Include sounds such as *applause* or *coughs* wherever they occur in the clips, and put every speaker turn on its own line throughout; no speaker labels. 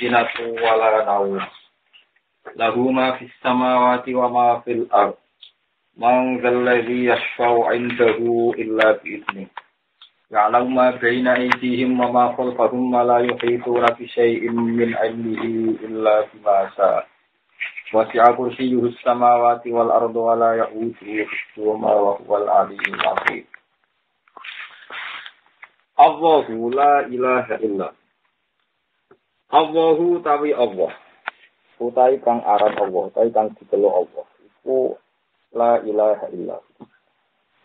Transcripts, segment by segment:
sinatu wala naum. Lahu ma fis samawati wa ma fil ard. Man dzalladzi yashfa'u 'indahu illa bi idzni. Ya'lamu ma baina aydihim wa min 'ilmihi illa bima sha'a. Wasi'a kursiyyuhu samawati wal arda wa la ya'uduhu hifdhuhuma wa huwal 'aliyyul 'azim. Allahu tawi Allah. Utai kang aran Allah, utai kang diceluk Allah. Iku la ilaha illa.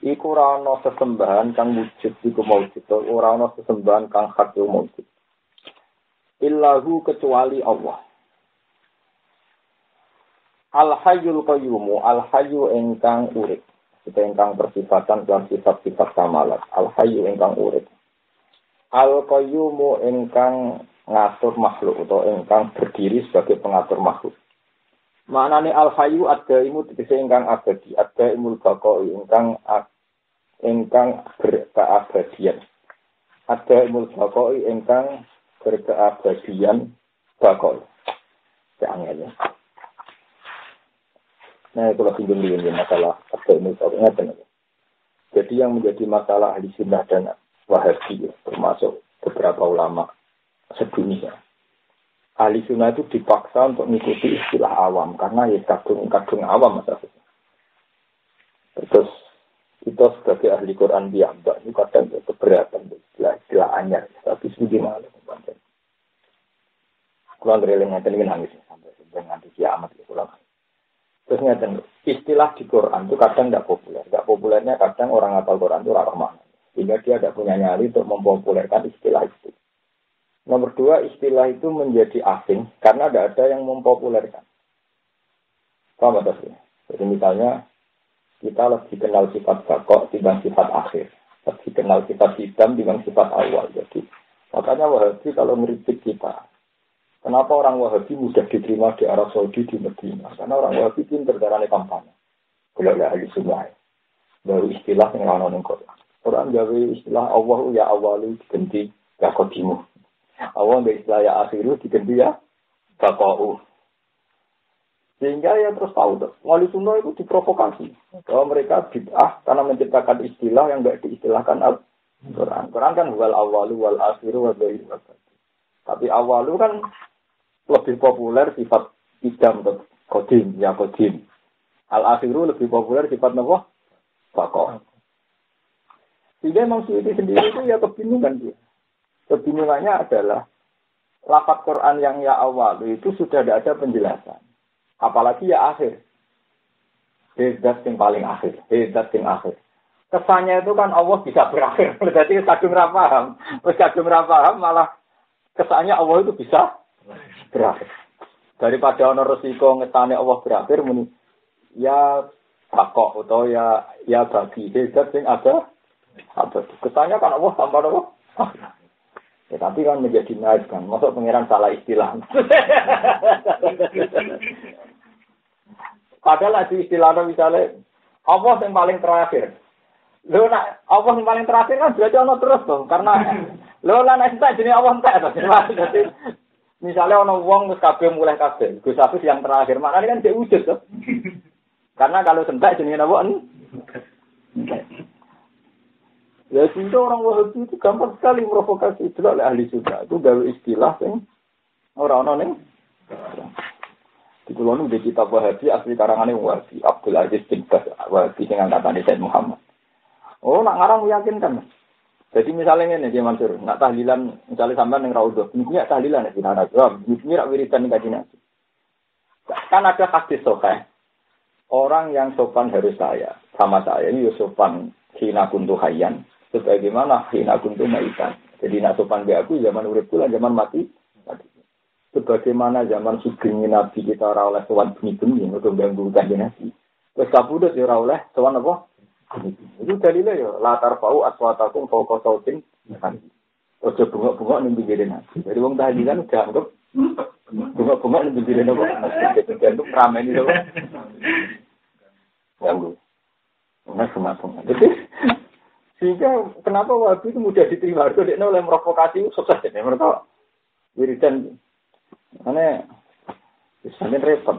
Iku ora ana sesembahan kang wujud iku maujud, ora ana sesembahan kang hak iku maujud. Illahu kecuali Allah. Al hayyul qayyum, al hayyu ingkang urip. Kita ingkang bersifatan dan sifat-sifat kamalat. Al hayyu ingkang urip. Al qayyumu ingkang ngatur makhluk atau ingkang berdiri sebagai pengatur makhluk. Maknane al hayyu imu tegese ingkang abadi, ada imul baqai ingkang ingkang berkeabadian. Ada imul baqai ingkang berkeabadian bakal. Jangan ya. Nah, lagi ini masalah ada imul baqai. Jadi yang menjadi masalah ahli sunnah dan wahabi, termasuk beberapa ulama sedunia. Ahli sunnah itu dipaksa untuk mengikuti istilah awam karena ya kadung-kadung awam masalahnya. Terus itu sebagai ahli Quran dia mbak itu kadang keberatan istilah istilah anyar tapi sudah malah panjang. Kurang dari yang dengan nangis sampai dengan kiamat itu lah. Terus ngeten, istilah di Quran itu kadang tidak populer. Tidak populernya kadang orang apal Quran itu ramah. Sehingga dia tidak punya nyali untuk mempopulerkan istilah itu. Nomor dua, istilah itu menjadi asing karena tidak ada yang mempopulerkan. Paham sih? Jadi misalnya, kita lebih kenal sifat bakok dibanding sifat akhir. Lebih kenal sifat hitam dibanding sifat awal. Jadi, makanya Wahabi kalau ngeritik kita, kenapa orang Wahabi mudah diterima di Arab Saudi, di Medina? Karena orang Wahabi pinter darahnya kampanye. Kalau ahli semua. Baru istilah yang Quran. Quran gawe istilah Allah ya awalu diganti ya kodimu. Allah nggak istilah ya akhiru diganti ya bakau. Sehingga ya terus tahu tuh, wali sunnah itu diprovokasi. Bahwa mereka bid'ah karena menciptakan istilah yang nggak diistilahkan Al-Quran. Quran kan wal awalu wal akhiru wal Tapi awalu kan lebih populer sifat idam atau kodim, ya kodim. Al akhiru lebih populer sifat apa? Bakau. Sehingga emang Suyuti sendiri itu ya kebingungan dia. Kebingungannya adalah lapat Quran yang ya awal itu sudah tidak ada penjelasan. Apalagi ya akhir. Hedat yang paling akhir. Hedat yang akhir. Kesannya itu kan Allah bisa berakhir. *laughs* Berarti paham. Terus kadung paham malah kesannya Allah itu bisa berakhir. Daripada ono resiko ngetane Allah berakhir muni ya bakok atau ya ya bagi hedat yang ada kesannya kan Allah tanpa Allah Ya, tapi kan menjadi naik kan. Masuk pengiran salah istilah. *laughs* Padahal di istilahnya misalnya, Allah yang paling terakhir. Lo nak Allah yang paling terakhir kan berarti Allah terus dong. Karena *laughs* lo lah nak tak jadi Allah entek Jadi misalnya ono wong kabeh mulai kabeh, Gus yang terakhir. Maknanya kan dia wujud tuh. *laughs* Karena kalau sentak jenenge napa? Ya sehingga orang Wahabi itu gampang sekali provokasi itu oleh ahli sunnah. Itu gawe istilah yang orang-orang yang di pulau di kitab Wahabi asli karangannya Wahabi Abdul Aziz bin Bas Wahabi dengan kata Said Muhammad. Oh, nak ngarang meyakinkan. Jadi misalnya ini dia Mansur, nak tahlilan misalnya sampai yang ini tahlilan ya tidak ada, ini rak wiridan kaji nabi. Kan ada hadis sokai. Orang yang sopan harus saya, sama saya ini sopan hina kuntu hayyan sebagaimana hina kuntu maitan. Jadi nak sopan be aku zaman urip kula zaman mati. Sebagaimana zaman sugeng Nabi kita ora oleh sowan bengi-bengi untuk ganggu kanjeng Nabi. Wis kabudut ya ora oleh sowan apa? Itu dalilnya ya latar fau aswatakum fauqa sautin Ojo bunga-bunga ning pinggir Nabi. Jadi wong tahlilan udah anggap bunga-bunga ning pinggir Nabi. Itu ramen itu. Ganggu. Nah, semua Jadi sehingga kenapa wabi itu mudah diterima? Itu dia oleh merokokasi sukses ya. Mereka wiridan Karena Misalnya repot.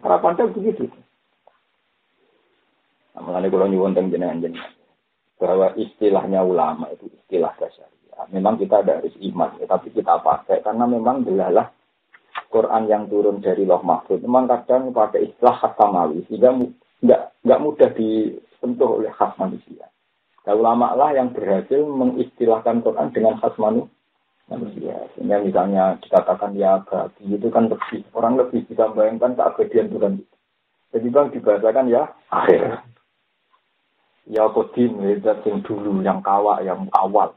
Para pandai begitu. Mengenai kalau nyuwun teng jenengan bahwa istilahnya ulama itu istilah dasar. Memang kita ada harus iman, ya, tapi kita pakai karena memang jelaslah Quran yang turun dari Loh Mahfud. Memang kadang pakai istilah khas samawi sehingga nggak nggak mudah disentuh oleh khas manusia. Nah, ulama lah yang berhasil mengistilahkan Quran dengan khas manusia manusia. Sehingga misalnya dikatakan ya abadi itu kan lebih orang lebih bisa membayangkan keabadian Tuhan. Jadi bang dibahasakan ya akhir. Ya kodim, ya yang dulu, yang kawak, yang awal.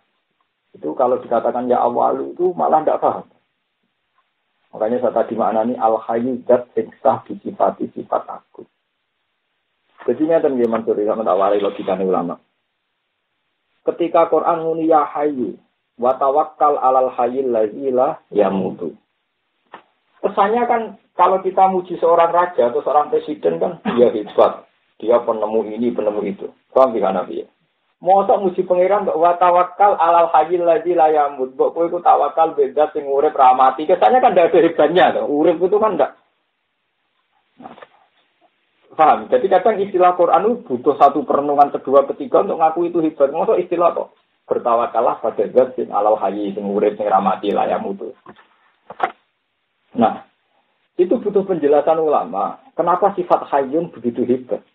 Itu kalau dikatakan ya awal itu malah tidak paham. Makanya saya tadi maknani al hayyu dat sing sah disifati sifat aku. Ini ada yang mansur sama tawari logika ulama. Ketika Quran muni ya hayyu, Watawakkal alal hayyil lazila ya mutu. Kesannya kan kalau kita muji seorang raja atau seorang presiden kan dia hebat. Dia penemu ini, penemu itu. Paham di Nabi ya? Masa muji pangeran mbak watawakal alal hayyil lazila ya mutu. Mbak kowe tawakal beda sing urip. Kesannya kan tidak ada hebatnya tuh. Urip itu kan. Paham? Jadi kadang istilah Quran itu butuh satu perenungan kedua, ketiga untuk ngaku itu hebat. Masa istilah kok bertawakalah pada zat sing alal hayi sing urip sing ramati layam itu. Nah, itu butuh penjelasan ulama. Kenapa sifat hayyun begitu hebat?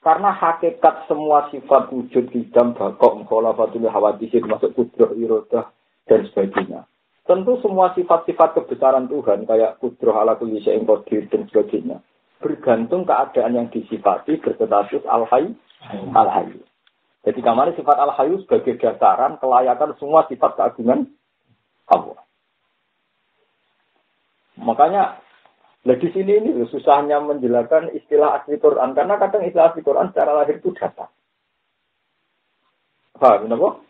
Karena hakikat semua sifat wujud dalam bakok, mukhalafatul hawadisir, masuk kudroh, irodah, dan sebagainya. Tentu semua sifat-sifat kebesaran Tuhan, kayak kudroh ala kulli dan sebagainya, bergantung keadaan yang disifati berstatus al-hayy, al-hayy. Jadi kamar sifat al-hayu sebagai dasaran kelayakan semua sifat keagungan Allah. Makanya Nah di sini ini susahnya menjelaskan istilah asli Quran karena kadang istilah asli Quran secara lahir itu data. Paham kenapa?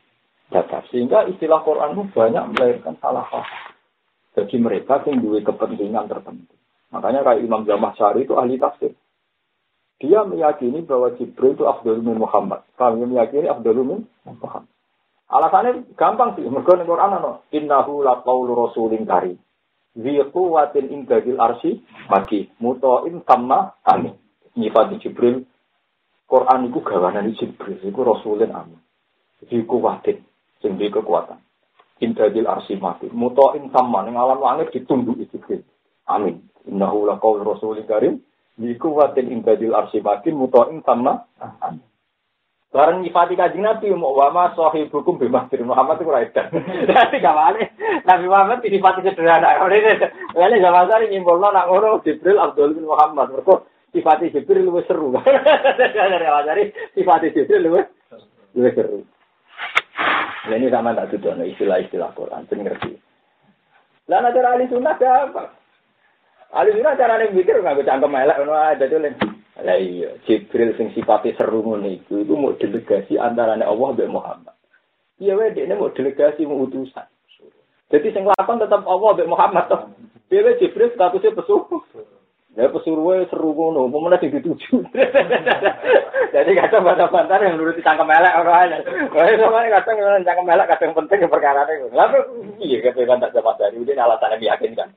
Data. Sehingga istilah Quran itu banyak melahirkan salah paham. Bagi mereka yang kepentingan tertentu. Makanya kayak Imam Jamah Syari itu ahli tafsir. Dia meyakini bahwa Jibril itu Abdul min Muhammad. Kami meyakini Abdul min Muhammad. Alasannya gampang sih. Mereka ning Quran ana innahu laqaulu rasulin karim. Zi quwwatin indadil arsi maki mutoin sama amin. Nyifati Jibril Quran itu gawanan Jibril itu rasulin amin. Zi quwwatin sing kekuatan. Indadil arsi mati. Mutoin sama ning alam langit ditunduk Jibril. Amin. Innahu laqaulu rasulin karim Iku watin imbadil arsi makin mutoin sama. Barang nyifati kaji Nabi, mau wama sohi hukum bimasir Muhammad itu raidan. Jadi *laughs* gak wale, Nabi Muhammad nyifati sederhana. *laughs* Ini zaman saya nyimpulnya nak ngono Jibril Abdul bin Muhammad. Mereka sifati Jibril lebih seru. *laughs* Dari sifati Jibril lebih lebih seru. ini sama tak tuh istilah-istilah Quran, ngerti. Lah ada ahli sunnah apa? Alhamdulillah cara nih mikir nggak bisa angkem elek ngono aja tuh len. Lah iya, Jibril sing sifati seru ngono iku itu mau delegasi antara Allah dan Muhammad. Iya wae dia mau delegasi mau utusan. Jadi sing lakon tetap Allah dan Muhammad toh. Dia Jibril statusnya pesuruh. Ya pesuruh seru ngono, pemenang sing dituju. Jadi kadang bantah-bantah yang nuruti cangkem elek ora ana. Wah, sama kadang yang cangkem elek kadang penting perkara itu. Lalu iya kata kan tak dari udah alasannya meyakinkan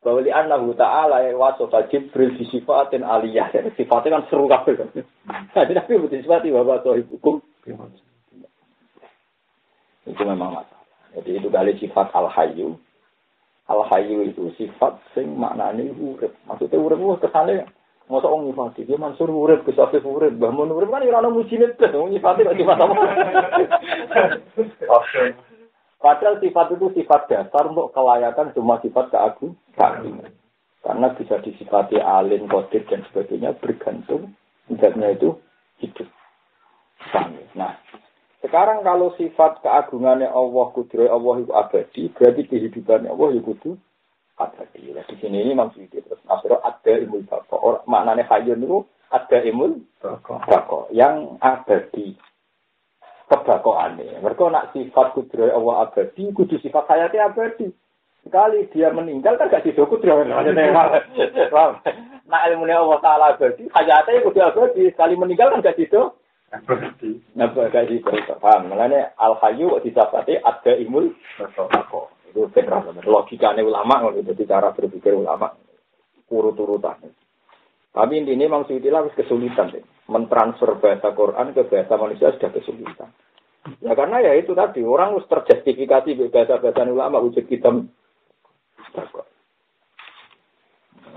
bahwa li annahu ta'ala ya wasofa Jibril di sifatin aliyah. Jadi sifatnya kan seru kabel tapi butuh sifat bahwa sohib hukum. Itu memang masalah. Jadi itu kali sifat al-hayyu. Al-hayyu itu sifat sing maknanya urip. Maksudnya urip itu kesannya Masa orang nyifati, dia mansur urip, kesafif urip, bahmun urip kan irana mujinet kan, nyifati sifat apa. Padahal sifat itu sifat dasar untuk kelayakan semua sifat keagungan. Karena bisa disifati alim, kodir, dan sebagainya bergantung zatnya itu hidup. Nah, sekarang kalau sifat keagungannya Allah, kudrai Allah itu abadi, berarti kehidupannya Allah itu kudu abadi. Nah, di sini ini maksudnya terus nasro ada imul bako. Maknanya hayun itu ada imul bako yang abadi kebakoane. Mereka nak sifat kudroy Allah abadi, kudu sifat hayati abadi. Sekali dia meninggal kan gak sido kudroy. Nah ilmunya Allah Ta'ala abadi, hayatnya kudu abadi. Sekali meninggal kan gak sido. Abadi. Nah, gak sido. Paham? Makanya al-hayu disafati ada imul. Itu benar logikanya ulama itu cara berpikir ulama urut-urutan. Tapi intinya Imam Suyuti harus kesulitan deh. Mentransfer bahasa Quran ke bahasa manusia sudah kesulitan. Ya karena ya itu tadi orang harus terjustifikasi bahasa-bahasa ulama wujud hitam.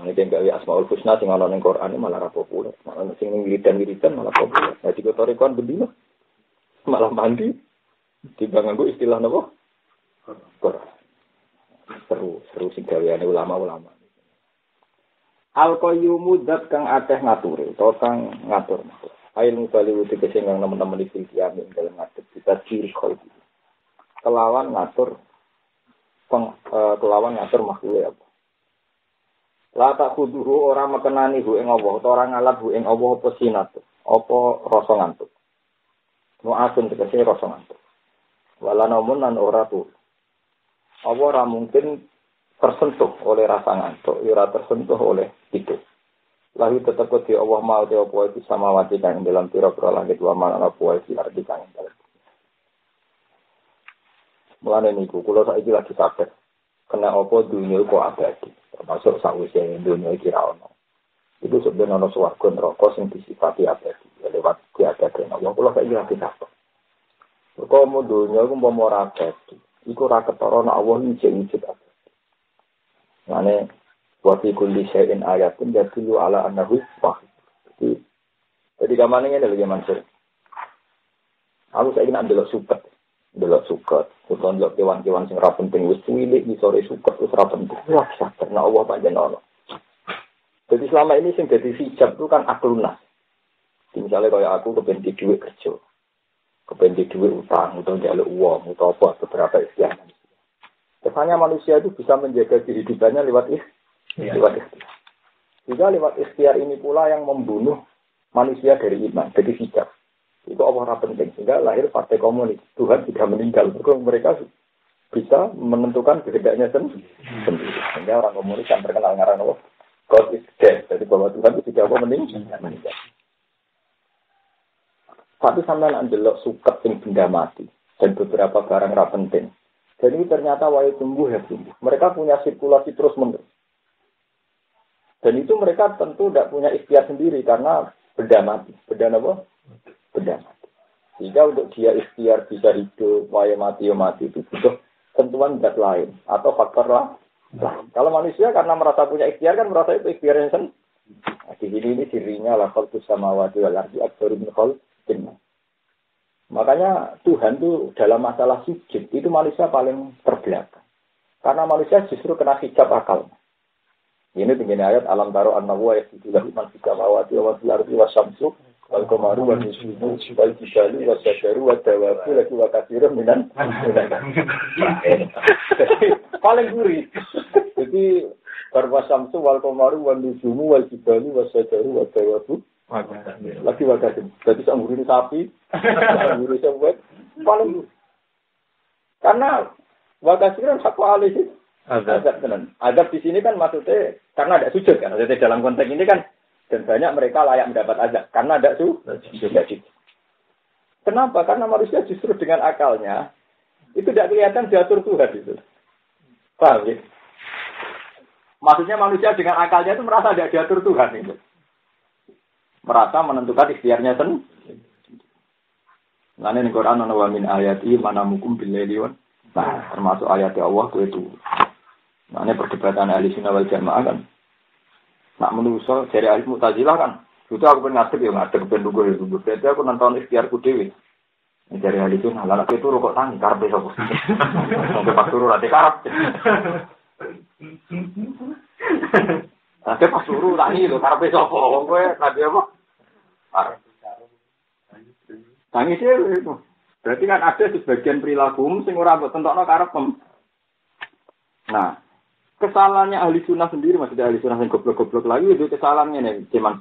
Ini yang gawe asmaul husna sing ana ning Quran malah ra populer. Malah sing wiridan-wiridan malah populer. Nah, di kotorikon bendino malah mandi. Tiba nganggo istilah napa? Quran. Seru, seru sing ulama-ulama. Al qayyumu dat kang akeh ngature, to kang ngatur. Ail mubali wuti kesing kang teman-teman iki kiami dalam ngatur kita ciri koi. Kelawan ngatur peng, uh, kelawan ngatur makhluk ya. La tak kuduhu orang mekenani hu ing Allah, utawa ora ngalap hu ing Allah apa sinat, apa rasa ngantuk. Nu asun tegese rasa ngantuk. Wala namun lan ora tuh. Apa ora mungkin tersentuh oleh rasa ngantuk, ora tersentuh oleh itu. Lalu tetap di Allah mau di apa itu sama wati kang dalam pira-pira langit wa mana apa itu arti kang dalam. Mulane niku kula saiki lagi sadar. Kena apa dunia kok abadi, termasuk sawise dunia iki ra ono. Itu sebenarnya ono swarga neraka sing disifati abadi, ya lewat diadakan Allah. Kula saiki lagi sadar. Kok mau dunia ku mau ora abadi, iku ora ketara nek Allah abadi. Mane wa fi kulli syai'in ayatun yadullu ala annahu wahid. Jadi jadi gamane ngene lho Mansur. Aku saiki nak delok suket. Delok suket, utawa delok kewan-kewan sing ora penting wis cilik di sore suket wis ora penting. Wah, karena Allah panjen ono. Jadi selama ini sing dadi hijab itu kan aklunas. Misalnya kayak aku kepen di duit kerja, kepen di duit utang, atau jalur uang, atau apa beberapa istilah. Kesannya manusia itu bisa menjaga kehidupannya lewat is, ya. lewat ikhtiar. Juga lewat ikhtiar ini pula yang membunuh manusia dari iman, dari sikap. Itu Allah penting. Sehingga lahir partai komunis. Tuhan tidak meninggal. Mereka bisa menentukan kehendaknya sendiri. Sehingga orang komunis yang terkenal ngarang Allah. God is dead. Jadi bahwa Tuhan itu tidak apa meninggal. Tapi sampai anjelok suket yang benda mati. Dan beberapa barang rapenting. Dan ini ternyata wahai tumbuh ya tumbuh. Mereka punya sirkulasi terus menerus. Dan itu mereka tentu tidak punya ikhtiar sendiri karena beda mati. Beda apa? Beda mati. Sehingga untuk dia ikhtiar bisa hidup, wahai mati, ya mati itu butuh tentuan zat lain atau faktor lah. Nah, kalau manusia karena merasa punya ikhtiar kan merasa itu ikhtiarnya sendiri. Nah, di sini ini sirinya lah kalau sama wadi wal ardi akbaru min Makanya Tuhan tuh dalam masalah sujud itu manusia paling terbelakang. Karena manusia justru kena hijab akal. Ini begini ayat alam taro anna wa yasidu lahu man fika mawati wa fil ardi wa syamsu wal qamaru wa nujumu wal jibalu wa syajaru wa dawabu lagi wa kathirun minan paling gurih. Jadi barwa syamsu wal qamaru wa nujumu wal jibalu wa syajaru wa dawabu lagi wagasin. Jadi sang ini sapi, *laughs* guru sewet, paling karena wagasin kan satu alih sih. Azab tenan. Azab di sini kan maksudnya karena ada sujud kan. Maksudnya dalam konteks ini kan dan banyak mereka layak mendapat azab karena ada sujud. Kenapa? Karena manusia justru dengan akalnya itu tidak kelihatan diatur Tuhan itu. Paham ya? Maksudnya manusia dengan akalnya itu merasa tidak diatur Tuhan itu merasa menentukan ikhtiarnya sendiri. Nah ini Quran ana wa min ayati mana mukum billaili Nah, termasuk ayat Allah itu. Nah, ini perdebatan ahli sunnah wal jamaah kan. Nak menuso dari ahli mutazilah kan. Itu aku pengen ngadep ya ngadep ben lugu ya lugu. Berarti aku nonton ikhtiarku dewi. Dari ahli sunnah lalu itu rokok tangi karpe sapa. Sampai pas turu rate karep. Nanti pas turu tangi lho karpe sapa. Wong kowe nabi apa? Tangis itu. Berarti kan ada sebagian perilaku sing ora mbok tentokno karepem. Nah, kesalahannya ahli sunnah sendiri maksudnya ahli sunnah yang goblok-goblok lagi itu kesalahannya nih cuman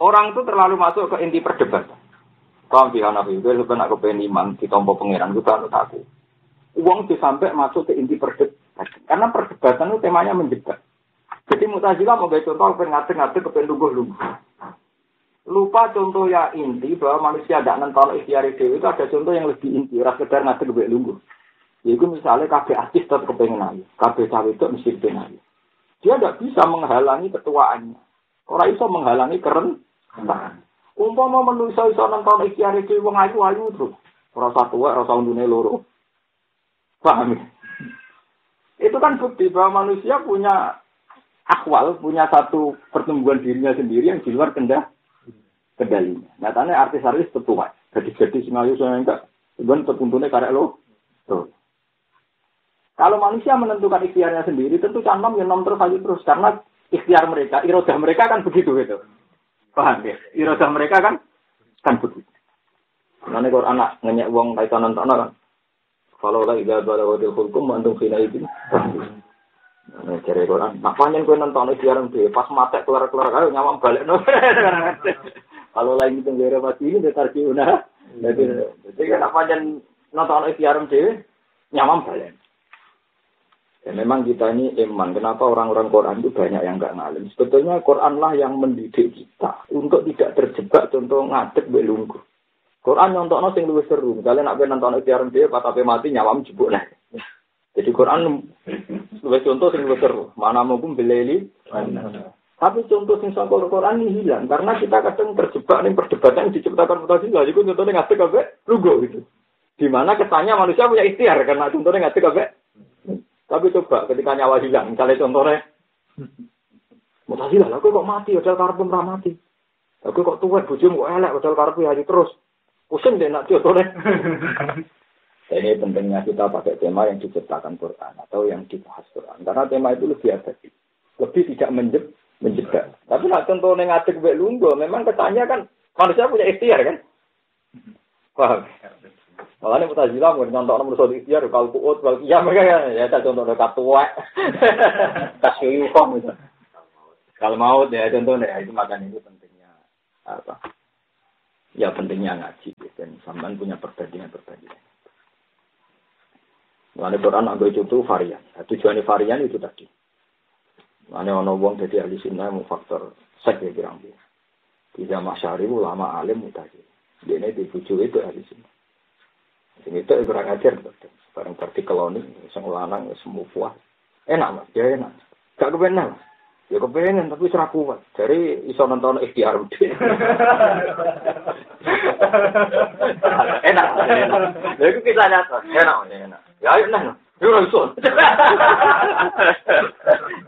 orang itu terlalu masuk ke inti perdebatan. Kaum pihak nabi itu sebenarnya aku pengen iman di tombol pangeran itu kan aku uang itu sampai masuk ke inti perdebatan. Karena perdebatan itu temanya menjebak jadi mutazilah mau baca contoh pengen ngatur-ngatur kepengen lugu-lugu lupa contoh yang inti bahwa manusia tidak nonton ikhtiar itu itu ada contoh yang lebih inti ras sekedar ngadeg lebih lungguh Yaitu misalnya kabeh artis tetap kepengen ayu, kabeh cawe itu mesti kepengen ayu. Dia tidak bisa menghalangi ketuaannya. Orang iso menghalangi keren. Umpama manusia iso nonton ikhtiar itu wong ayu ayu terus. Rasa tua, rasa undune loro. Paham ya? Itu kan bukti bahwa manusia punya akwal, punya satu pertumbuhan dirinya sendiri yang di luar kendah kendalinya. Nyatanya artis-artis tetua. Jadi-jadi singayu saya enggak. Sebenarnya tertuntunnya karek lo. Kalau manusia menentukan ikhtiarnya sendiri, tentu canam yang nom terus terus. Karena ikhtiar mereka, irodah mereka kan begitu gitu. Paham ya? Irodah mereka kan kan begitu. Nanti kalau anak ngenyek uang kaitan nonton kan. Kalau lagi gak bala wadil hukum, mantung fina itu. Nah, cari Quran. Nah, panjang kue nonton ikhtiar pas mata keluar keluar ayo nyawang balik. *laughs* Kalau lagi itu gak pasti ini dia tarik Jadi, jadi kan panjang nonton ikhtiar dia nyawang balik. Ya, memang kita ini iman. Kenapa orang-orang Quran itu banyak yang nggak ngalim? Sebetulnya Quran lah yang mendidik kita untuk tidak terjebak contoh ngadek belunggu. Quran nyontok sing luwih seru. Misalnya nak nonton ikhtiar dia, pas tapi mati nyawam jebuk lah. Jadi Quran luwih contoh sing luwih seru. Mana mungkin beleli. Tapi contoh sing saka Quran ini hilang karena kita kadang terjebak nih perdebatan yang diciptakan Mu'tazilah. Jadi contohnya ngadek kabeh lugu gitu. Di mana manusia punya ikhtiar karena contohnya ngadek kabeh tapi coba ketika nyawa hilang, misalnya contohnya, Mutasilah, aku kok mati, padahal karpu merah mati. Aku kok tua, bujum kok elek, padahal karpu hari terus. Pusing deh nak contohnya. *laughs* Ini pentingnya kita pakai tema yang diciptakan Quran atau yang dibahas Quran. Karena tema itu lebih efektif. Lebih tidak menjeb, menjebak. Tapi nak contohnya ngadek ke lunggo, memang kesannya kan manusia punya ikhtiar kan. Paham? Makanya Mutazilah mau nyontok nomor satu ikhtiar, kalau kuut, kalau iya mereka ya, ya tak contoh dekat tua, *laughs* kok gitu. Kalau mau ya contohnya itu makan itu pentingnya apa? Ya pentingnya ngaji dan sampean punya perbandingan perbandingan. Mengenai Quran agak itu varian. Nah, tujuannya varian itu tadi. Mengenai ono wong jadi ahli sunnah mau faktor sek ya kira Tidak masyari ulama alim mutasi. Ini dibujuk itu ahli sunnah. Ini itu kurang ajar. Barang berarti keloni, sang lanang, semua puas. Enak mas, ya enak. Gak kepengen mas. Ya kepengen tapi serah kuat. Jadi iso nonton ikhtiar *laughs* enak, enak. Ya itu kita nyata. Enak, enak. Ya enak. Ya iso. *laughs*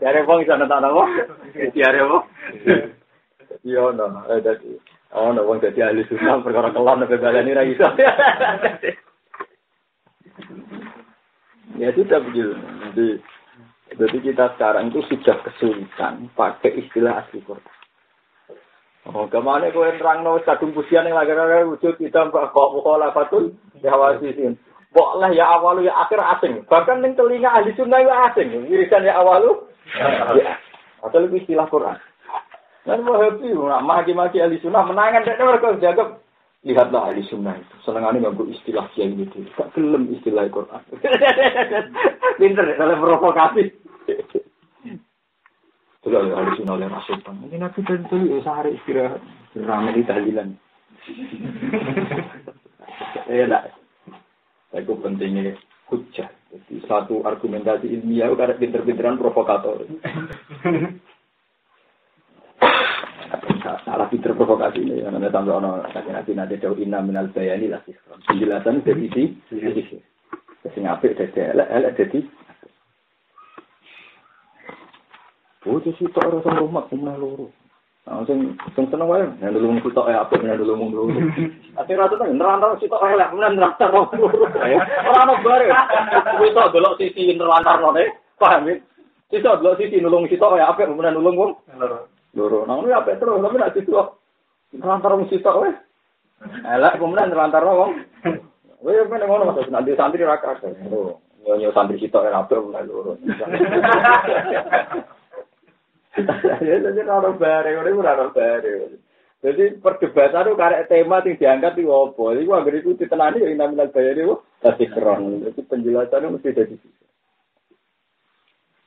Dari bang iso nonton apa? Ikhtiar apa? Iya, no. Eh, jadi, oh, no, bang jadi ahli sunnah perkara kelam, nabi balani ra iso. *laughs* Ya sudah begitu. Jadi, jadi kita sekarang itu sudah kesulitan pakai istilah asli Quran. Oh, ke mana kau yang terang no kadung pusian yang lagi lagi wujud kita kok mukola fatul ya wasisin. Boleh ya awalu ya akhir asing. Bahkan yang telinga ahli sunnah ya asing. Wirisan ya awalu. Ya. Atau lebih istilah Quran. Dan happy, maki-maki ahli sunnah menangan. Dan mereka jaga lihatlah ahli sunnah itu. Senengannya nggak istilah kiai itu gak gelem istilah Quran? *laughs* Pinter kalau provokasi. Sudah ahli sunnah oleh rasul ini nabi tentu ya sehari istirahat. Ramai di tahlilan. *laughs* Ya lah itu pentingnya hujah jadi satu argumentasi ilmiah karena pinter-pinteran provokator. *coughs* Salah fitur provokasi ini yang ada tambah ono sakit nanti nanti jauh ina minal bayani lah sih. Penjelasan dari si jadi ngapik jadi elek elek jadi. Oh, jadi itu orang sama rumah, kumah luru. Nah, sing sing seneng wae, yang dulu mung tok ya apik, yang dulu mung luru. *laughs* Tapi rata tuh nerantar sitok elek, kemudian nerantar luru. *laughs* Ora ono bare. Kuwi tok delok sisi nerantar none, paham ya? Sisi delok sisi nulung sitok ya apik, kemudian nulung wong. Loro. Nang ini apa terus, tapi nak situ nelantar wong sitok weh. Elek kemudian nelantar wong. Weh apa nek ngono Mas, nanti santri ra kakek. Oh, nyonya santri sitok ora apa mulai loro. *laughs* Ya jadi ora bare, ora ora bare. Jadi perdebatan itu karek tema yang diangkat itu apa? Jadi gua itu ditenani ya naminal bayar itu pasti keren. Jadi penjelasannya mesti dari situ.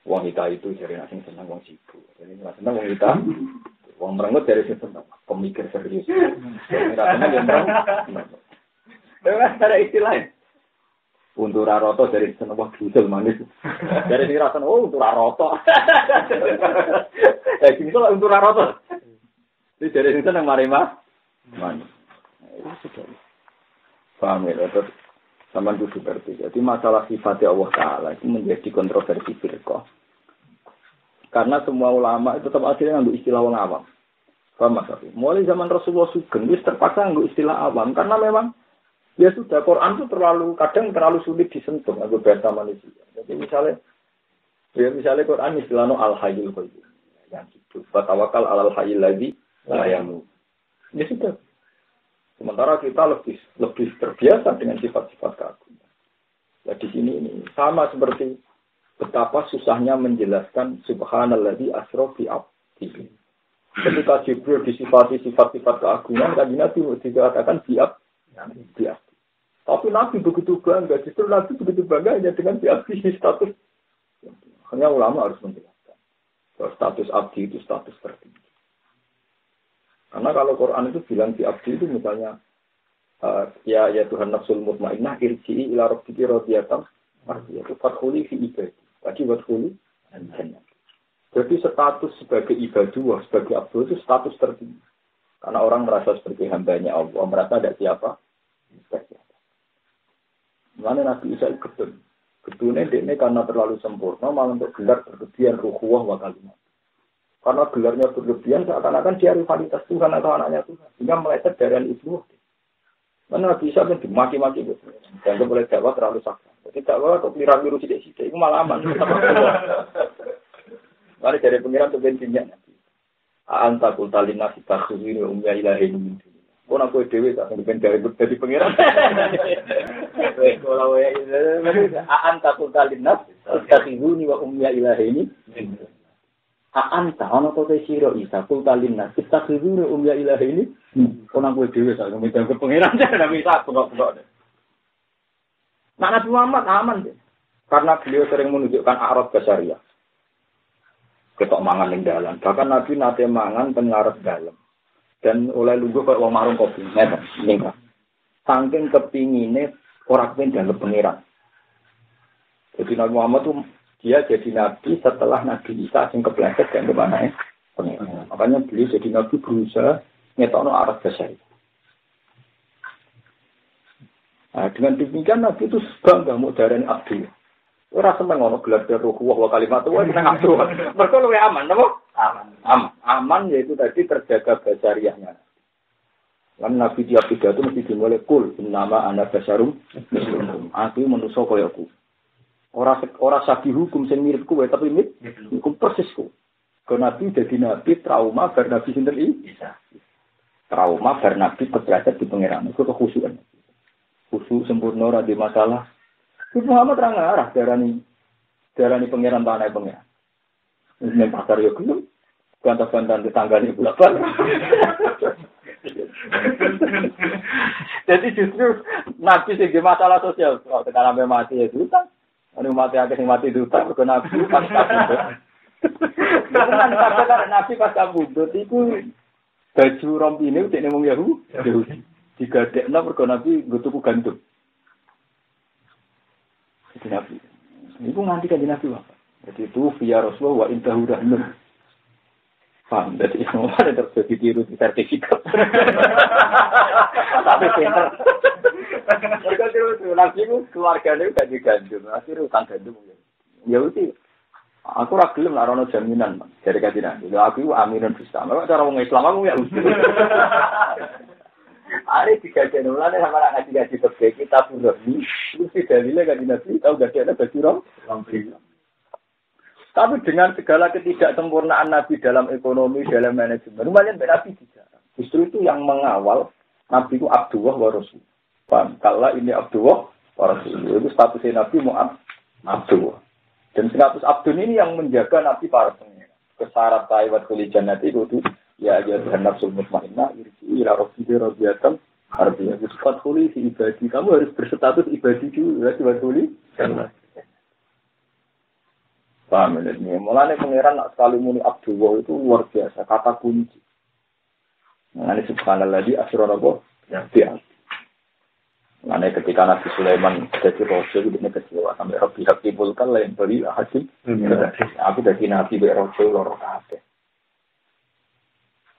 Wong kita itu jadi nasi senang wong sibuk. Jadi nggak senang wong kita. Wong merengut dari situ senang. Pemikir serius. Senang yang merengut. Itu ada istilahnya. Untuk roto dari sana wah gusel manis. *laughs* Dari sini rasa oh untuk roto. Ya gini kalau *laughs* untuk roto. Jadi dari sini sana mari mah manis. Itu sudah. Paham ya? Terus sama duduk berarti. Jadi masalah sifat Allah Taala itu menjadi kontroversi firqah. Karena semua ulama itu tetap akhirnya ngambil istilah orang awam. Paham mas Mulai zaman Rasulullah Sugeng, terpaksa ngambil istilah awam. Karena memang Ya sudah, Quran itu terlalu kadang terlalu sulit disentuh aku bahasa manusia. Jadi misalnya, ya misalnya Quran istilahnya al hayyul yang itu. Fatawakal al hayyul lagi layamu. Ya sudah. Sementara kita lebih lebih terbiasa dengan sifat-sifat keagungan. Ya di sini ini sama seperti betapa susahnya menjelaskan subhanalladzi asra bi abdi. Ketika Jibril disifati sifat-sifat keagungan, kan Nabi dikatakan biab, biab. Tapi Nabi begitu bangga, justru Nabi begitu bangga hanya dengan diabdi status. Hanya ulama harus menjelaskan. Bahwa status abdi itu status tertinggi. Karena kalau Quran itu bilang diabdi itu misalnya, uh, ya ya Tuhan nafsul mutmainnah irji'i ila rabbiki radiyatan artinya itu fathuli fi ibadi. Tadi fathuli Jadi status sebagai ibadah, sebagai abdi itu status tertinggi. Karena orang merasa sebagai hambanya Allah, merasa ada siapa? Spesial. Mana Nabi Isa ketun. Ketune ini karena terlalu sempurna, malah untuk gelar berlebihan ruhuwah wa kalimat. Karena gelarnya berlebihan seakan-akan dia rivalitas Tuhan atau anaknya Tuhan. Sehingga meleset dari itu. Mana Nabi Isa pun dimaki-maki gitu. Dan boleh dakwah terlalu sakit. Jadi dakwah atau pelirang biru sidik-sidik, itu malah aman. *laughs* Mari dari pengiran tuh bensinnya. Anta kultalin nasi takhuzini umya ilahi min Kau *laughs* nak kue dewi tak sampai dari jadi pangeran. Kalau ya aan takut kali nas, istakhiduni wa umya ilahi ini. Aan tak ono kau siro isa kul kalin nas, istakhiduni umya ilahi ini. Kau nak kue dewi tak sampai dari pangeran jangan bisa pokok pokok. Nah Nabi Muhammad aman deh. Karena beliau sering menunjukkan arab syariah. Ketok mangan yang dalam. Bahkan Nabi nate mangan pengarap dalam dan oleh lugu kok wong marung kopi. Ngeten ningka saking kepingine ora kepen dianggap pangeran. Jadi Nabi Muhammad tuh dia jadi nabi setelah Nabi Isa sing kepleset dan ke mana ya pangeran makanya beliau jadi nabi berusaha ngetokno arah besar. Nah, dengan demikian Nabi itu bangga mau darah abdi. Ora seneng ngono gelar ruh wa kalimat wa seneng abdi. Mergo luwih aman, napa? aman. Aman, aman yaitu tadi terjaga basariahnya. Kan Nabi tiap pidato mesti dimulai kul nama anak basarum Aku manusia kaya aku. Orang orang sabi hukum sing mirip kowe tapi mirip hukum persis ku. Nabi jadi Nabi trauma bar Nabi sinten Bisa. Trauma bar Nabi keberatan di pangeran. Itu kekhusyukan. Khusyuk sempurna ora di masalah. Itu Muhammad terang arah darani darani pangeran tanah pangeran. Ini pasar ya gelem. Bantah-bantah tetangganya bulat balik. Jadi justru nabi sih di masalah sosial. Kalau tekan sampai mati ya duta. Anu mati akhir mati duta. Kalau nabi pas kabudut. Bukan karena nabi pas kabudut itu baju rompi ini udah nemong Yahu. Jika dek mergo nabi gue tuku gantung. Jadi nabi. Ibu nganti kan nabi apa? Jadi itu via Rasulullah wa intahu rahnun. Paham? Jadi yang ada terjadi tiru di sertifikat. Tapi pinter. Mereka terus lagi itu keluarganya udah digandum. Akhirnya utang gandum. Ya udah. Aku ora gelem rono jaminan dari kajian. Lho aku aminun bisa. Mereka cara wong Islam aku ya udah. Ari tiga channel sama nak ngaji ngaji pergi kita pun ini. Lu sih dalilnya kan nabi tahu gak ada baju rom. Tapi dengan segala ketidaksempurnaan Nabi dalam ekonomi, dalam manajemen, lumayan Nabi tidak. Justru itu yang mengawal Nabi itu Abdullah wa Rasul. Kalau ini Abdullah wa Rasul. Itu statusnya Nabi Mu'ab Abdullah. Dan status Abdul ini yang menjaga Nabi para pengira. Kesarat taiwat kulijan nanti itu ya ya Tuhan nafsul mutmainnah irji ila rabbika radiyatan artinya sifat kuli si ibadi kamu harus berstatus ibadi juga sifat kuli karena Paham ya? Ini mulanya pangeran sekali muni Abdullah itu luar biasa, kata kunci. Nah, ini subhanallah di asron apa? Ya, dia. Mana ketika Nabi Sulaiman jadi rasul itu kecewa sampai Rabbi Habib kan lain beri hasil. Aku jadi Nabi be rasul loro kabeh.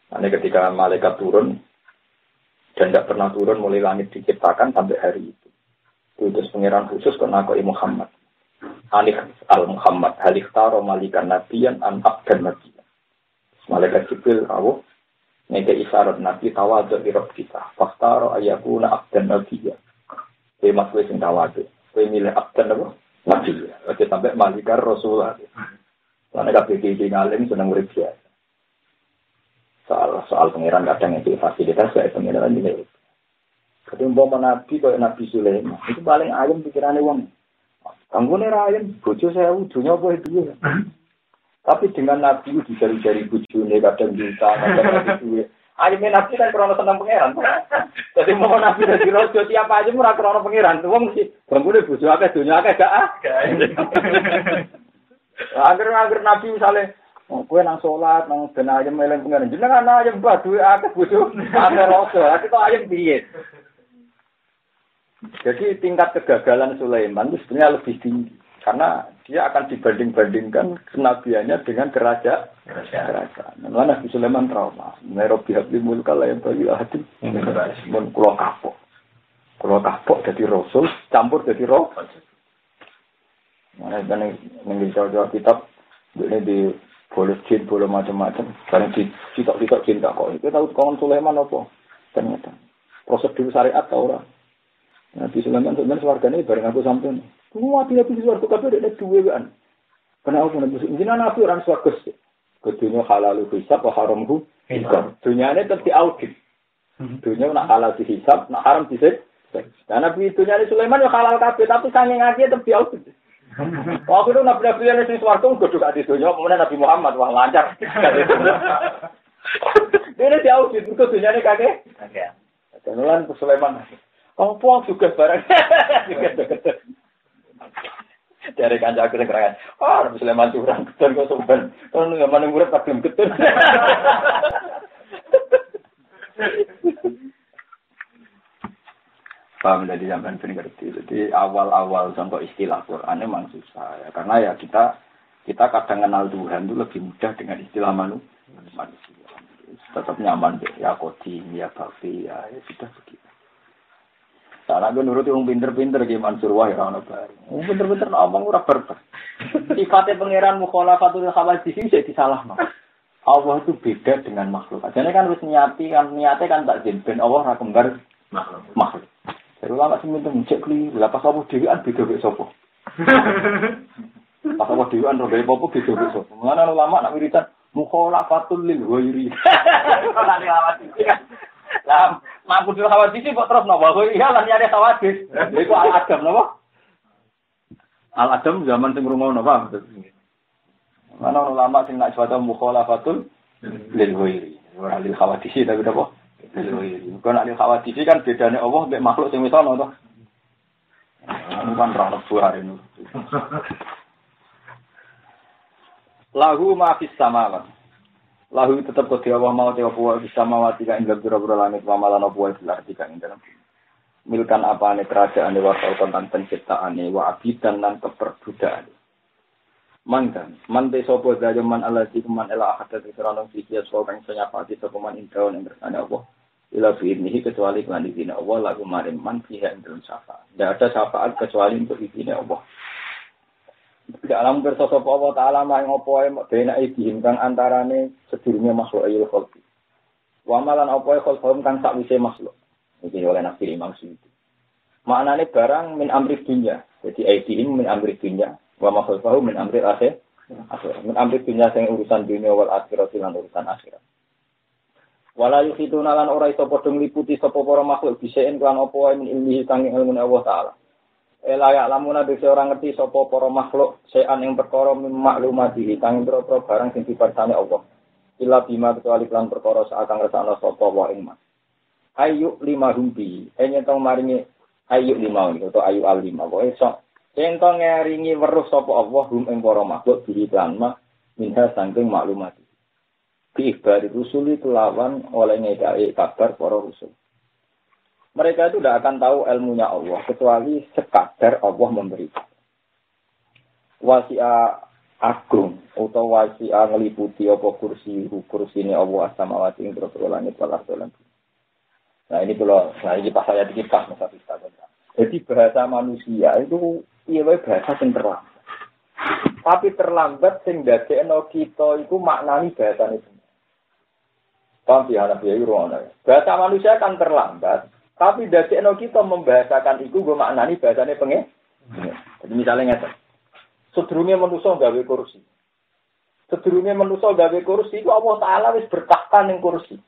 Mana ketika malaikat turun dan tidak pernah turun mulai langit diciptakan sampai hari itu. Diutus pangeran khusus ke Nabi Muhammad. Alif al Muhammad halif taro malikan nabiyan an abdan nabiyan. Malaikat Jibril rawuh Nega isyarat Nabi tawaduk di roh kita. Faktaro ayakuna abdan nabiyan. Kowe mas sing tawadu. Kowe milih abdan apa? Nabi. Oke sampai malikar Rasulullah. Karena kabeh ngalim seneng urip. Soal soal pangeran kadang itu fasilitas kayak pangeran ini. Jadi umpama Nabi kayak Nabi Sulaiman itu paling ayam pikirannya wong. Kamu nih ayam, bojo saya ujungnya apa itu ya. Tapi dengan Nabi di jari-jari bujune kadang juta, kadang duit. Ayamnya Nabi kan krono senang pangeran. Jadi mau Nabi dari rojo siapa aja murah krono pangeran. Tuh mesti bangunnya bujuk akeh dunia akeh gak ah. Agar agar Nabi misalnya Oh, kue nang sholat, nang ben ayam meleng pengiran. Jenengan ayam bah duwe akeh bojo, akeh rojo. Tapi kok ayam piye? Jadi tingkat kegagalan Sulaiman itu sebenarnya lebih tinggi. Karena dia akan dibanding-bandingkan kenabiannya dengan kerajaan. Kerajaan. Mana Nabi Sulaiman trauma. Nairobi habli mulka yang bagi hati. Mun kulo kapok. Kulo kapok jadi rasul, campur jadi roh. Mana yang jauh kitab ini di boleh jin, boleh macam-macam. Karena di citok-citok cinta kok. Kita tahu kawan Sulaiman apa? Ternyata prosedur syariat tau orang. Nabi Sulaiman sebenarnya suarganya bareng aku sampai semua tidak bisa suarga tapi ada dua kan. Kenapa pun Nabi Sulaiman Nabi orang suarga. Kedunya halal hisab, haramhu hisab. Dunia ini tetap audit. Dunia nak halal hisab, nak haram hisab. Dan Nabi itu nyari Sulaiman ya halal kabeh tapi sange ngaji tetap audit. *laughs* Waktu itu Nabi Nabi yang sing suarga gue juga di dunia, kemudian Nabi Muhammad wah lancar. *laughs* Dia di audit, itu dunia ini kakek. Dan Sulaiman. Oh, puang juga barang. *laughs* Dari kanca aku sing kerangan. Oh, Nabi Sulaiman curang ketun kok sumben. Kalau nggak mana murid tak belum ketun. Paham dari zaman sering ngerti. Jadi awal-awal contoh istilah Quran memang susah ya. Karena ya kita kita kadang kenal Tuhan itu lebih mudah dengan istilah manusia. Tetap nyaman deh. Ya kodi, ya bakti, ya, ya sudah begitu. Karena gue nuruti orang pinter-pinter kayak Mansur Wahid orang bareng. Wong pinter-pinter nak omong ora berber. Sifatnya pangeran mukhalafatul sini jadi salah no. Allah itu beda dengan makhluk. Jadi kan harus niati kan niatnya kan tak ben Allah ora kembar makhluk. makhluk. Jadi lama sih minta cek keliru. Lah pas dewi kan beda *laughs* beda sopo. Pas dewi kan rogai popo beda beda sopo. Mengenai ulama nak wiritan mukhalafatul lil ghairi. *laughs* Kalau dilawati lah, mampu dulu khawatir sih kok terus nopo? Iya lah ada khawatir. Itu al adam nopo? Al adam zaman sing rumah nopo? Mana ulama sing nak cuaca mukhalafatul lil ghairi. Ora lil khawatir sih tapi nopo? Kalau nak lihat awak TV kan bedanya Allah dengan makhluk sing misalnya tuh. Ini kan orang lebu hari ini. Lahu maafis sama kan. Lahu tetap kau Allah mau tiap puas bisa mawat tiga indah gura gura langit mama lano puas jelas tiga indah. Milkan apa ane kerajaan ane wasal tentang penciptaan ane wa abid dan dan. Mangkan, man te sopo daya man ala si man ela akad dari seranong sikya sopo yang senyapati sopo man intaun yang bersana Allah. Ila ini kecuali kelan izin Allah lagu marim man fiha yang dalam syafaat. Tidak ada syafaat kecuali untuk izin Allah. dalam kersa sapa Allah taala mah ngopo ae bena ibihim kang antarane sedurunge makhluk ayul khalqi. Wa malan apa ae khalqum kang sakwise makhluk. Iki oleh nafsi Imam Suyuti. Maknane barang min amri dunya. Jadi ibihim min amri dunya wa makhluk min amri akhir. Akhir. Min amri dunya sing urusan dunia wal akhirat lan urusan akhirat. Wala yukhiduna lan ora iso padha ngliputi sapa para makhluk bisaen kan apa ae min ilmihi kang ilmu Allah taala. Ela lamuna bisa orang ngerti poro makhluk sean yang perkara maklumati kang pira-pira barang sing diparsane Allah. Ila bima kecuali kelan perkara seakan resana sopo wa ing. Ayu lima humbi, enye tong maringi ayu lima atau ayu al lima. Pokoke sok entong ngeringi weruh sopo Allah hum ing para makhluk diri lan ma minha sangking maklumati. Bi ibari rusul itu lawan oleh ngedai kabar para rusul. Mereka itu tidak akan tahu ilmunya Allah kecuali sekadar Allah memberi. Wasi'a agung atau wasi'a ngeliputi apa kursi kursi ini Allah asamawati yang terus langit wal Nah ini kalau nah ini pas saya dikit masa Jadi bahasa manusia itu iya bahasa yang terlambat. Tapi terlambat sing dadekno kita itu maknani bahasa itu. Paham ya, anak ya, Bahasa manusia kan terlambat, tapi dadekno kita membahasakan itu gue maknani bahasanya pengen. Jadi misalnya ngeten. Sedurunge manusia gawe kursi. Sedurunge manusia gawe kursi itu Allah Taala wis bertahta ning kursi.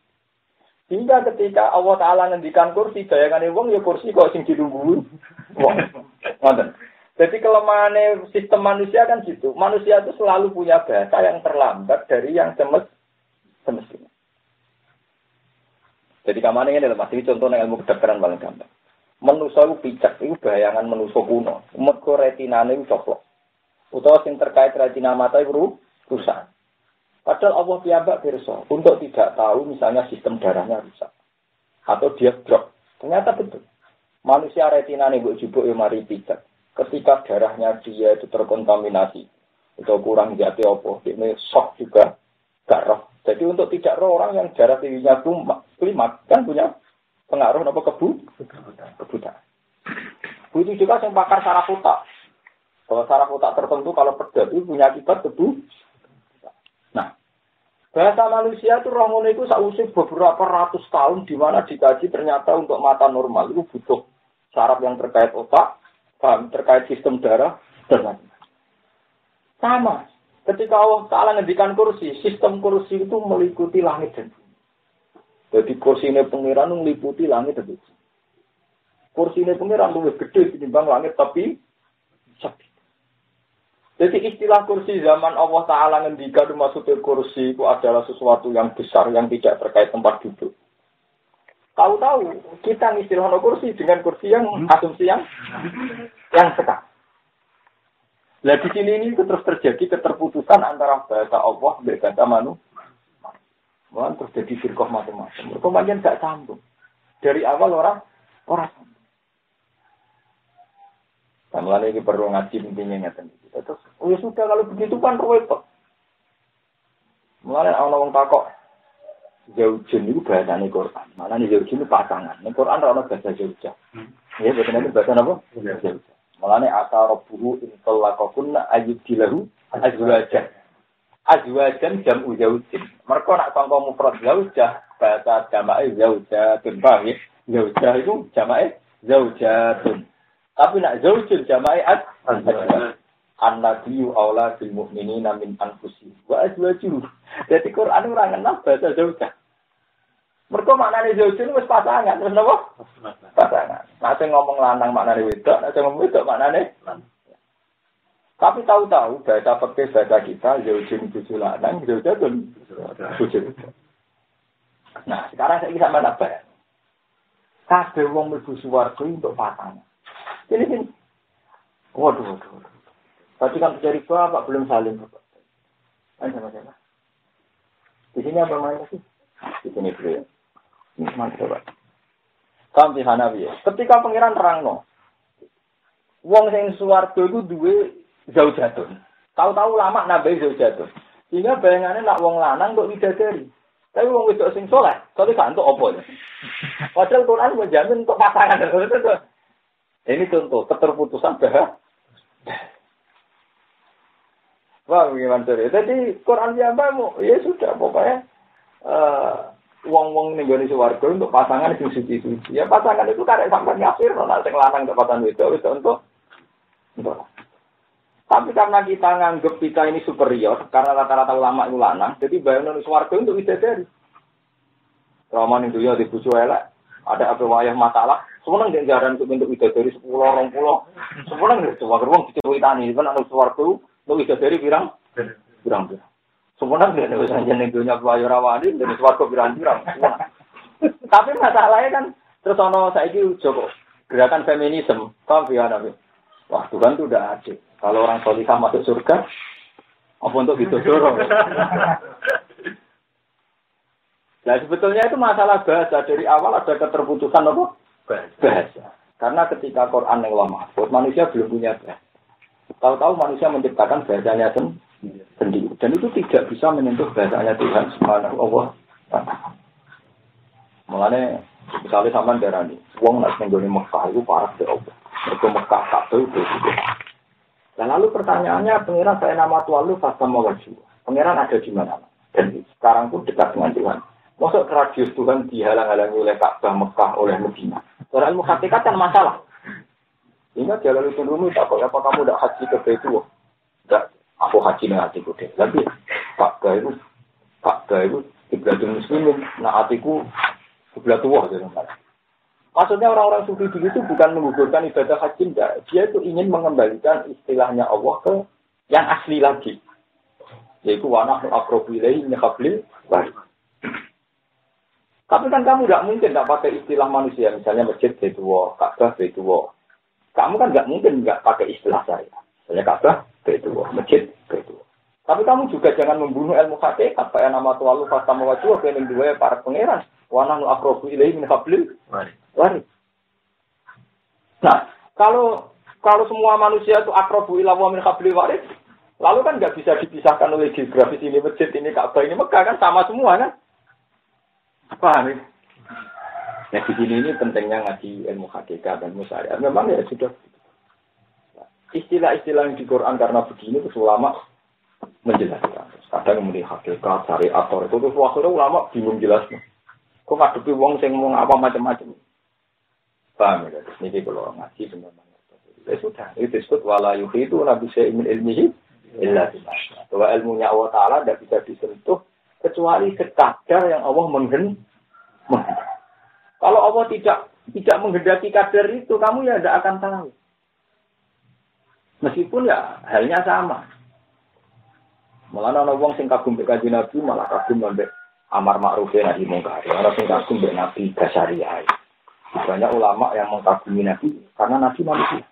Hingga ketika Allah Taala ngendikan kursi, bayangane wong ya kursi kok sing dilungguhi. Wong. Ngoten. Jadi kelemahan sistem manusia kan gitu. Manusia itu selalu punya bahasa yang terlambat dari yang semes semestinya. Jadi kamane ini adalah masih contoh ilmu kedokteran paling gampang. Manusia itu pijak, itu bayangan manusia kuno. Mergo retinane itu coplok. Utawa sing terkait retina mata itu rusak. Padahal Allah piyambak pirsa untuk tidak tahu misalnya sistem darahnya rusak atau dia drop. Ternyata betul. Manusia retina bu jubuk yang mari pijak ketika darahnya dia itu terkontaminasi. Atau kurang jati opo ini shock juga gak roh. Jadi untuk tidak roh orang yang darah tingginya klimat kan punya pengaruh apa? Kebu kebutaan. itu juga yang pakar saraf otak. Kalau saraf otak tertentu kalau pedas itu punya akibat kebu nah bahasa manusia itu roh itu seusai beberapa ratus tahun di mana dikaji ternyata untuk mata normal itu butuh saraf yang terkait otak paham terkait sistem darah dan Sama. Ketika Allah Ta'ala ngendikan kursi, sistem kursi itu meliputi langit dan bumi. Jadi kursi ini pengiran meliputi langit dan bumi. Kursi ini pengiran lebih gede dibanding langit tapi sepi. Jadi istilah kursi zaman Allah Ta'ala ngendikan maksudnya kursi itu adalah sesuatu yang besar yang tidak terkait tempat duduk. Tahu-tahu kita ngistilah kursi dengan kursi yang hmm. asumsi yang yang sekar. Nah di sini ini terus terjadi keterputusan antara bahasa Allah dan bahasa manusia. Malah terjadi firqah macam-macam. Mereka gak sambung. Dari awal orang orang sambung. Dan mulai ini perlu ngaji intinya ngeten. Terus, oh ya sudah kalau begitu kan repot. Mulai orang-orang takok, Zaujun itu bahasa ini Quran. Mana nih Zaujun itu pasangan. Ini Quran rana bahasa Zaujah. Hmm. Ya, bahasa ini bahasa apa? Zaujah. Malah nih asa robuhu intolakokun ayub dilahu azwajan. Azwajan jam ujaujin. Mereka nak sangka mufrad zaujah. Bahasa jama'i zaujatun. Paham ya? Zaujah itu jama'i zaujatun. Tapi nak zaujun jama'i ad. An-Nabiyu aula bil mu'minina min anfusi wa azwaju. Jadi Quran ora kenal bahasa zaujah. Mereka maknanya zaujun wis pasangan, terus napa? Pasangan. Nah, ngomong lanang maknanya wedok, nah ngomong wedok maknanya tapi tahu-tahu bahasa pakai bahasa kita zaujun bucu lanang, zaujun bucu. Nah, sekarang saya bisa mana bayar? Kabeh wong mlebu swarga untuk pasangan. Ini ini. Waduh, waduh, waduh. Tadi kan terjadi bapak belum saling bapak. Ayo sama-sama. Di sini apa mainnya sih? Di sini beliau. Sampai Hanafi ya. Ketika pangeran terangno, wong sing swarga iku duwe zaujatun. Tahu-tahu lama nabi zaujatun. Sehingga bayangannya nak wong lanang kok widadari. Tapi wong wedok sing soleh, tapi gak untuk apa ya. *laughs* Padahal Quran menjamin untuk pasangan. *laughs* Ini contoh keterputusan bah. Wah, gimana Jadi Quran ya ya sudah pokoknya. Uh, wong-wong ning gone swarga untuk pasangan sing suci-suci. Ya pasangan itu karek sampai ngafir, nek sing lanang untuk pasangan itu itu untuk. Tapi karena kita nganggep kita ini superior, karena rata-rata ulama itu lanang, jadi bayang ning swarga untuk dari. Rama ning dunia di elek, ada apa wayah masalah, semuanya dia jaran untuk bentuk dari sepuluh orang pulau, semuanya gitu, waktu wong diceritani, kan anu swarga untuk dari pirang, pirang Semuanya nggak ada usaha yang dunia bayu rawani suatu biran-biran. Tapi masalahnya kan terus ono saya itu Joko gerakan feminisme, kau ya nabi. Wah Tuhan tuh udah ada. Kalau orang solihah masuk surga, apa untuk gitu dorong? Nah sebetulnya itu masalah bahasa dari awal ada keterputusan apa? bahasa. Karena ketika Quran yang lama, manusia belum punya bahasa. Tahu-tahu manusia menciptakan bahasanya sendiri. Dan itu tidak bisa menyentuh bahasanya Tuhan Subhanahu taala. Mulane misalnya sama darah ini, uang nak menggoni Mekah itu parah ke Allah. Mereka Mekah kabel itu. Dan lalu pertanyaannya, pengiran saya nama Tuhan lu mau wajib. Pengiran ada di mana? Dan sekarang pun dekat dengan Tuhan. Masuk radius Tuhan dihalang-halangi oleh Ka'bah Mekah oleh Medina. Soal ilmu hakikat kan masalah. Ingat jalan itu dulu, apa kamu tidak haji ke Baitul? Tidak, aku haji nih hatiku deh. Tapi Ka'bah itu, Ka'bah itu ibadul muslimin. Nah hatiku sebelah tua gitu. Maksudnya orang-orang sufi dulu itu bukan menggugurkan ibadah haji, enggak. Dia itu ingin mengembalikan istilahnya Allah ke yang asli lagi. Yaitu wanah akrobilai nyekablil baik. Tapi kan kamu tidak mungkin tidak pakai istilah manusia, misalnya masjid itu Ka'bah itu Kamu kan nggak mungkin nggak pakai istilah saya. Misalnya Ka'bah itu masjid itu Tapi kamu juga jangan membunuh ilmu hakikat. Kayak nama Tuhan lu fasta mewajah, yang dua para pangeran. Wanah akrobu ilahi min hablil warid. Nah, kalau kalau semua manusia itu akrobu ilahi min hablil warid, lalu kan nggak bisa dipisahkan oleh geografis ini masjid ini Ka'bah ini Mekah kan sama semua kan? Paham ya? Nah di sini ini pentingnya ngaji ilmu hakikat dan musyariat. Memang ya sudah istilah-istilah yang di Quran karena begini itu ulama menjelaskan. Kadang kemudian hakikat, syariat, itu terus akhirnya ulama bingung jelasnya. Kok ngadepi wong sing mau apa macam-macam. Paham ya? Ini kalau ngaji benar-benar. Ya sudah, itu disebut wala itu nabi min ilmihi illa bimasya. Bahwa ilmunya Allah Ta'ala tidak bisa disentuh kecuali sekadar yang Allah menghendaki. Kalau Allah tidak tidak menghendaki kadar itu, kamu ya tidak akan tahu. Meskipun ya halnya sama. Malah ana wong sing kagum kaji Nabi malah kagum ambek amar ma'ruf nahi mungkar. Orang sing kagum be nabi basariah. Banyak ulama yang mengkagumi nabi karena nabi manusia.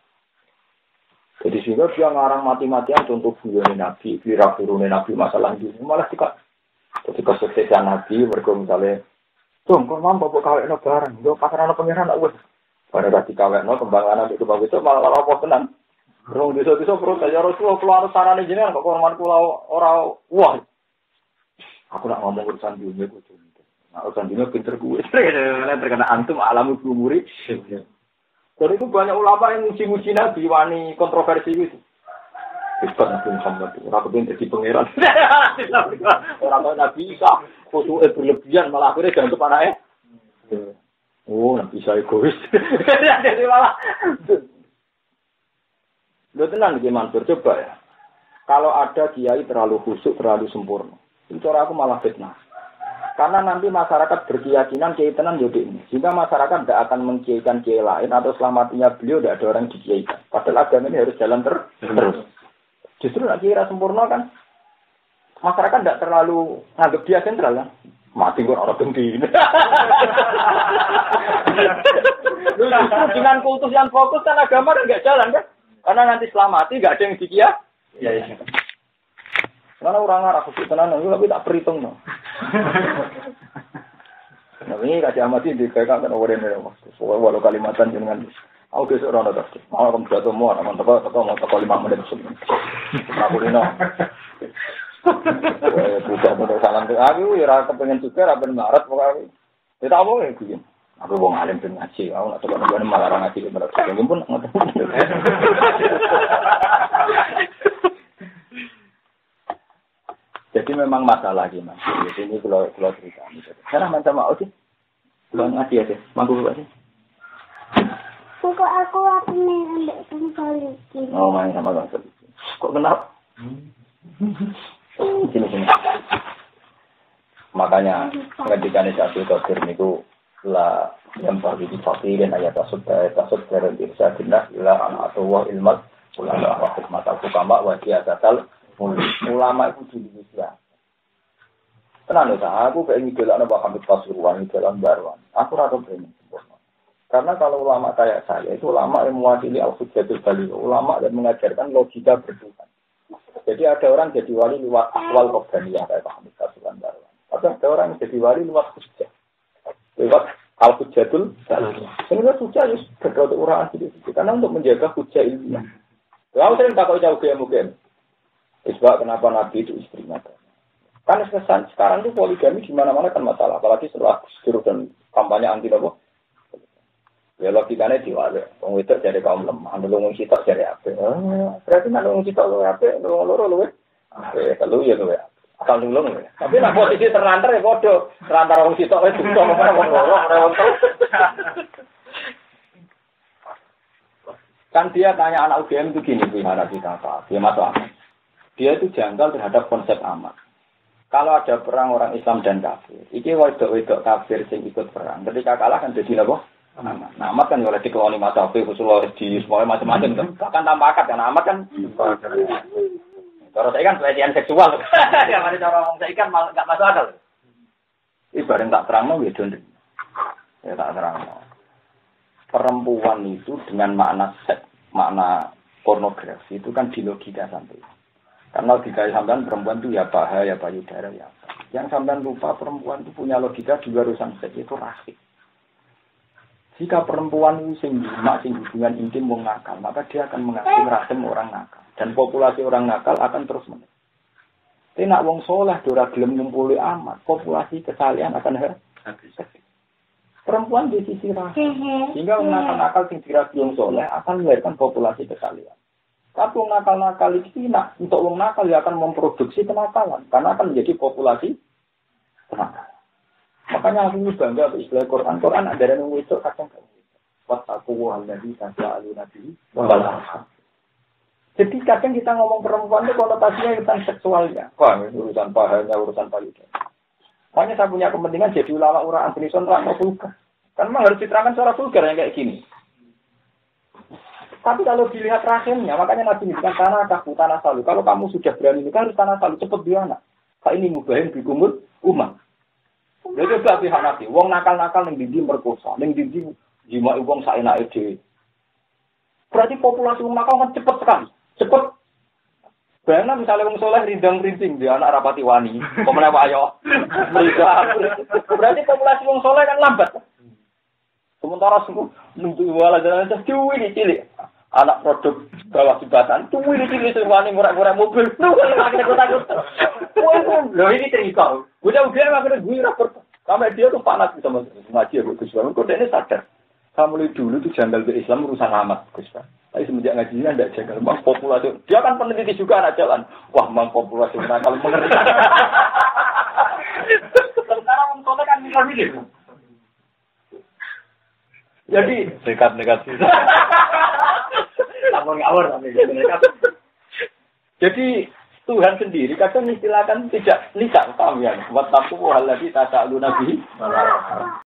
Jadi sehingga dia ngarang mati-matian contoh buyone nabi, kira turune nabi masalah ini malah tidak. Jadi kesuksesan nabi mereka misalnya, tuh kok mampu bapak kawin no bareng, do pasaran pengiran aku. Pada tadi kawin no kembangan itu bagus malah malah apa tenang. Rong desa-desa perut aja Rasulullah keluar sarane jenengan kok korban kula ora wah Aku nak ngomong urusan dunia gue cuma. Nah, urusan dunia pinter gue. *laughs* Terkena antum alami umuri. Jadi itu banyak ulama yang muji-muji Nabi, wani kontroversi itu. Hebat Nabi Muhammad, orang kepengen jadi pangeran. *laughs* Orang tahu Nabi Isa, foto berlebihan, malah akhirnya ke anaknya. Oh, Nabi Isa egois. *laughs* Jadi malah. Lo tenang, Mansur, coba ya. Kalau ada kiai terlalu khusyuk, terlalu sempurna. Itu cara aku malah fitnah. Karena nanti masyarakat berkeyakinan kiai tenan jadi ini. Sehingga masyarakat tidak akan mengkiaikan kiai lain atau selamatinya beliau tidak ada orang dikiaikan. Padahal agama ini harus jalan ter terus. Justru nak kira sempurna kan masyarakat tidak terlalu nganggap dia sentral kan. Mati kok orang tinggi. *laughs* dengan kultus yang fokus kan agama kan nggak jalan kan. Karena nanti selamati nggak ada yang dikia. Ya, ya. Karena orang Arab itu tenan, tapi tak perhitung no. Nah ini kasih amati di kayak kan orang ini. Soalnya walau Kalimantan dengan aku besok orang ada. Mau kamu jatuh mau, mau teko teko mau teko lima menit sebelum. Aku ini no. Bukan salam. Aku ya rasa pengen juga, rasa Maret pokoknya. Apa ya begini. Aku wong alim ben ngaji, aku nak coba nunggu malah orang ngaji bener. Mungkin pun ngoten. Jadi memang masalah gimana. Jadi ini kalau kalau cerita. Sekarang macam mau sih? Bang ngaji aja, mangku apa sih?
Kok aku aku main ambil kembali.
Oh main sama bang Kok kenapa? Sini sini. Makanya ketika satu kafir itu lah yang bagi di dan ayat tasud tasud dari bisa tindak ila anak atau wah ilmat ulama wa hikmat aku kama wa kiasatal ulama itu di Indonesia. Tenang ya, aku kayak ngidol anak Pak Hamid Pasuruan, jalan baruan. Aku rasa berani sempurna. Karena kalau ulama kayak saya, itu ulama yang mewakili Al-Hujjatul Bali. Ulama yang mengajarkan logika bertuhan. Jadi ada orang jadi wali lewat akwal Qobdaniyah kayak Pak Hamid Pasuruan baruan. Tapi ada orang jadi wali lewat hujjah. Lewat al hujatul Sebenarnya hujah harus berdoa orang asli karena untuk menjaga hujah ilmiah. Lalu saya tak kau jauh mungkin. Sebab kenapa Nabi itu istrinya? Kan kesan sekarang itu poligami di mana-mana kan masalah, apalagi setelah suruh dan kampanye anti nopo. Ya logikanya diwale, wong itu jadi kaum lemah, nulung wong sitok jadi apa? Oh, berarti nulung sitok lu apa? Nulung loro lu ya, kalau ya lu ya. Asal nulung. Tapi posisi terlantar ya bodoh, terlantar wong sitok itu tuh wong Kan dia tanya anak UGM itu gini, gimana kita apa? Dia masuk amat. Dia itu janggal terhadap konsep amat. Kalau ada perang orang Islam dan kafir, iki wedok-wedok kafir sing ikut perang. Ketika kalah kan jadi apa? Amat. Nah, amat kan oleh dikeloni masafi, khusus di semuanya macam-macam. Bahkan tanpa akad kan amat kan. Kalau saya kan pelecehan seksual. *laughs* ya mana cara ngomong saya kan malah nggak masuk akal. Ibarat tak terang mau ya Ya tak terang. Perempuan itu dengan makna seks, makna pornografi itu kan di logika sampai. Karena logika sampean perempuan itu ya bahaya, ya payudara, ya apa. Yang sampean lupa perempuan itu punya logika juga urusan seks itu rahim. Jika perempuan sing sing hubungan intim mau nakal, maka dia akan mengasih rahim orang nakal. Dan populasi orang nakal akan terus menerus. Tapi nak wong soleh dora gelem ngumpuli amat, populasi kesalian akan habis. Perempuan di sisi rahim. Sehingga wong nakal-nakal sing dirasi wong soleh akan melahirkan populasi kesalian. Tapi wong nakal-nakal ini nak untuk wong nakal ya akan memproduksi kenakalan karena akan menjadi populasi kenakalan. Makanya aku bangga untuk istilah Quran. Quran ada yang itu kadang kadang. Wattaku wahallazi tasa'alu nabi Jadi kadang kita ngomong perempuan itu konotasinya tentang seksualnya. Wah, urusan pahanya, urusan payudara. Makanya saya punya kepentingan jadi ulama uraan penison terang vulgar. Kan memang harus diterangkan secara vulgar yang kayak gini. Tapi kalau dilihat rahimnya, makanya Nabi kan tanah kaku, tanah salu. Kalau kamu sudah berani nikah harus tanah salu, cepet dia anak. Kak ini mubahin kumur umat. Lha coba pihak nabi, wong nakal-nakal ning dindi merkosa, ning dindi jima wong saenake dhewe. Berarti populasi wong nakal kan cepet sekali. Cepet. Bayangna misalnya wong soleh rindang rinting dia anak rapati wani, pemenang ayo. *laughs* Berarti populasi wong soleh kan lambat. Sementara semua nunggu wala jalan terus ini cilik. Anak produk bawah jembatan, tuh ini cilik semuanya murah-murah mobil. Tuh akhirnya gue takut. Loh ini cerita. Udah udah akhirnya gue rapor. Sampai dia tuh panas bisa ngaji ya Gus Bang. Kok dia sadar. Kamu dulu tuh janggal ke Islam urusan amat Gus. Tapi semenjak ngajinya tidak janggal. Mang populasi. Dia kan peneliti juga anak jalan. Wah mang populasi kalau mengerti. Sementara orang kan mikir Jadi
dekat-dekat sih.
Ngawur Jadi Tuhan sendiri kadang istilahkan tidak nisa paham ya. Wattaku hal lagi tak nabi.